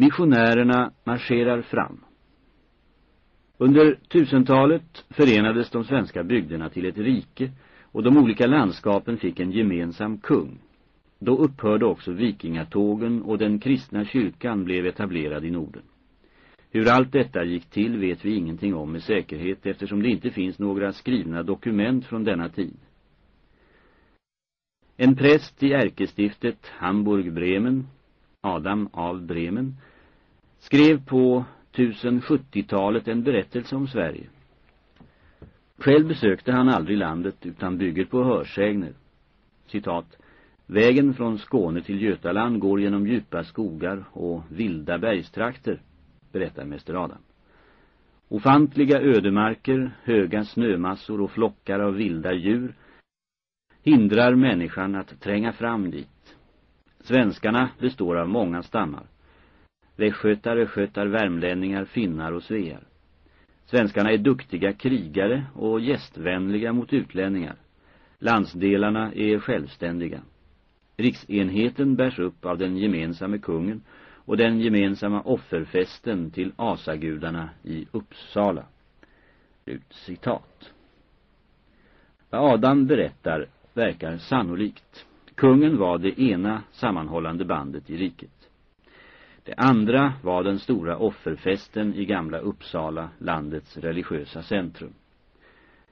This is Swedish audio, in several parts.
Missionärerna marscherar fram. Under tusentalet förenades de svenska bygderna till ett rike och de olika landskapen fick en gemensam kung. Då upphörde också vikingatågen och den kristna kyrkan blev etablerad i Norden. Hur allt detta gick till vet vi ingenting om med säkerhet eftersom det inte finns några skrivna dokument från denna tid. En präst i ärkestiftet Hamburg-Bremen, Adam av Bremen, skrev på 1070-talet en berättelse om Sverige. Själv besökte han aldrig landet utan bygger på hörsägner. Citat. Vägen från Skåne till Götaland går genom djupa skogar och vilda bergstrakter, berättar mäster Adam. Ofantliga ödemarker, höga snömassor och flockar av vilda djur hindrar människan att tränga fram dit. Svenskarna består av många stammar. Västgötar, östgötar, värmlänningar, finnar och svear. Svenskarna är duktiga krigare och gästvänliga mot utlänningar. Landsdelarna är självständiga. Riksenheten bärs upp av den gemensamma kungen och den gemensamma offerfesten till asagudarna i Uppsala. Ut citat. Vad Adam berättar verkar sannolikt. Kungen var det ena sammanhållande bandet i riket. Det andra var den stora offerfesten i gamla Uppsala, landets religiösa centrum.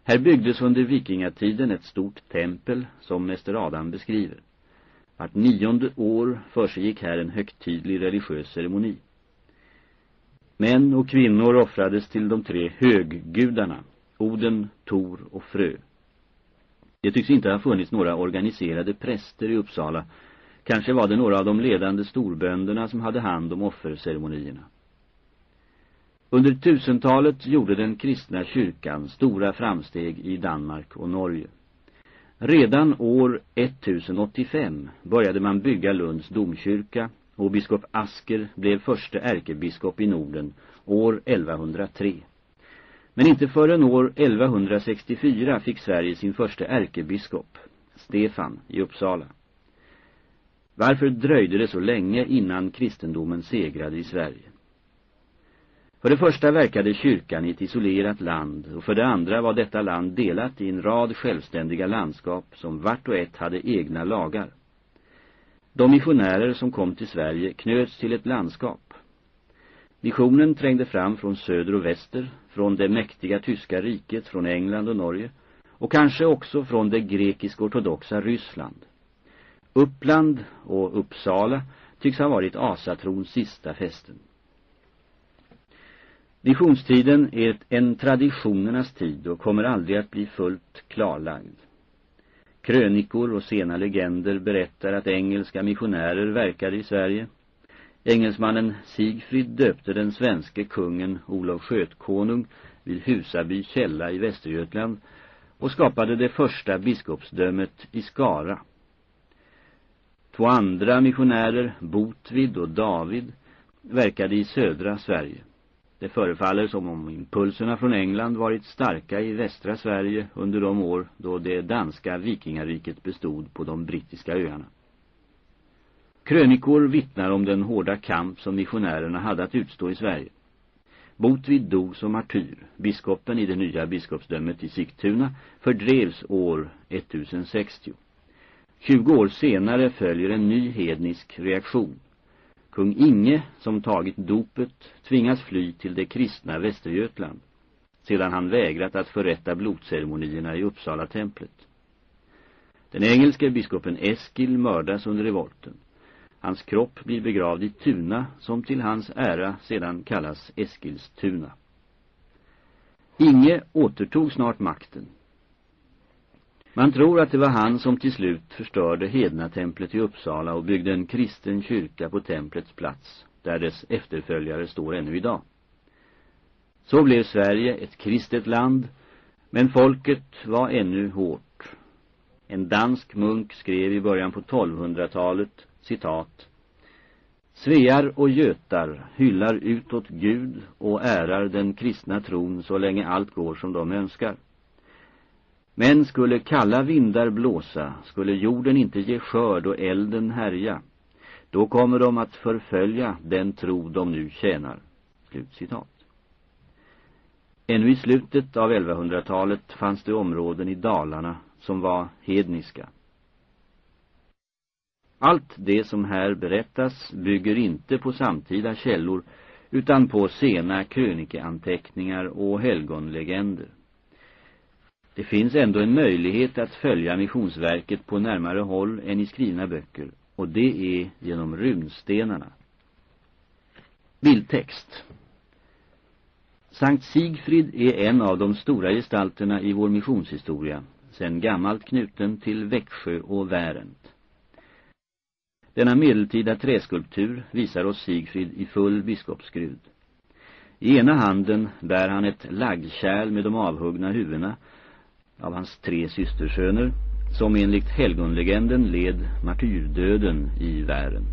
Här byggdes under vikingatiden ett stort tempel som Mäster Adam beskriver. Vart nionde år försiggick här en högtidlig religiös ceremoni. Män och kvinnor offrades till de tre höggudarna, Oden, Tor och Frö. Det tycks inte ha funnits några organiserade präster i Uppsala. Kanske var det några av de ledande storbönderna som hade hand om offerceremonierna. Under tusentalet gjorde den kristna kyrkan stora framsteg i Danmark och Norge. Redan år 1085 började man bygga Lunds domkyrka och biskop Asker blev första ärkebiskop i Norden år 1103. Men inte förrän år 1164 fick Sverige sin första ärkebiskop, Stefan i Uppsala. Varför dröjde det så länge innan kristendomen segrade i Sverige? För det första verkade kyrkan i ett isolerat land och för det andra var detta land delat i en rad självständiga landskap som vart och ett hade egna lagar. De missionärer som kom till Sverige knöts till ett landskap. Missionen trängde fram från söder och väster, från det mäktiga tyska riket, från England och Norge och kanske också från det grekisk-ortodoxa Ryssland. Uppland och Uppsala tycks ha varit asatrons sista fästen. Visionstiden är en traditionernas tid och kommer aldrig att bli fullt klarlagd. Krönikor och sena legender berättar att engelska missionärer verkade i Sverige. Engelsmannen Sigfrid döpte den svenske kungen Olof Skötkonung vid Husaby källa i Västergötland och skapade det första biskopsdömet i Skara. Två andra missionärer, Botvid och David, verkade i södra Sverige. Det förefaller som om impulserna från England varit starka i västra Sverige under de år då det danska vikingariket bestod på de brittiska öarna. Krönikor vittnar om den hårda kamp som missionärerna hade att utstå i Sverige. Botvid dog som martyr. Biskopen i det nya biskopsdömet i Sigtuna fördrevs år 1060. 20 år senare följer en ny hednisk reaktion. Kung Inge, som tagit dopet, tvingas fly till det kristna Västergötland, sedan han vägrat att förrätta blodceremonierna i Uppsala templet. Den engelske biskopen Eskil mördas under revolten. Hans kropp blir begravd i Tuna, som till hans ära sedan kallas Eskilstuna. Inge återtog snart makten. Man tror att det var han som till slut förstörde Hedna-templet i Uppsala och byggde en kristen kyrka på templets plats, där dess efterföljare står ännu idag. Så blev Sverige ett kristet land, men folket var ännu hårt. En dansk munk skrev i början på 1200-talet, citat, Svear och götar hyllar utåt Gud och ärar den kristna tron så länge allt går som de önskar. Men skulle kalla vindar blåsa, skulle jorden inte ge skörd och elden härja. Då kommer de att förfölja den tro de nu tjänar. Slutcitat. Ännu i slutet av 1100-talet fanns det områden i Dalarna som var hedniska. Allt det som här berättas bygger inte på samtida källor utan på sena krönikeanteckningar och helgonlegender. Det finns ändå en möjlighet att följa missionsverket på närmare håll än i skrivna böcker och det är genom runstenarna. Bildtext Sankt Sigfrid är en av de stora gestalterna i vår missionshistoria, sedan gammalt knuten till Växjö och Värent. Denna medeltida träskulptur visar oss Sigfrid i full biskopsgrud. I ena handen bär han ett laggkärl med de avhuggna huvudena av hans tre systersöner som enligt helgonlegenden led martyrdöden i världen.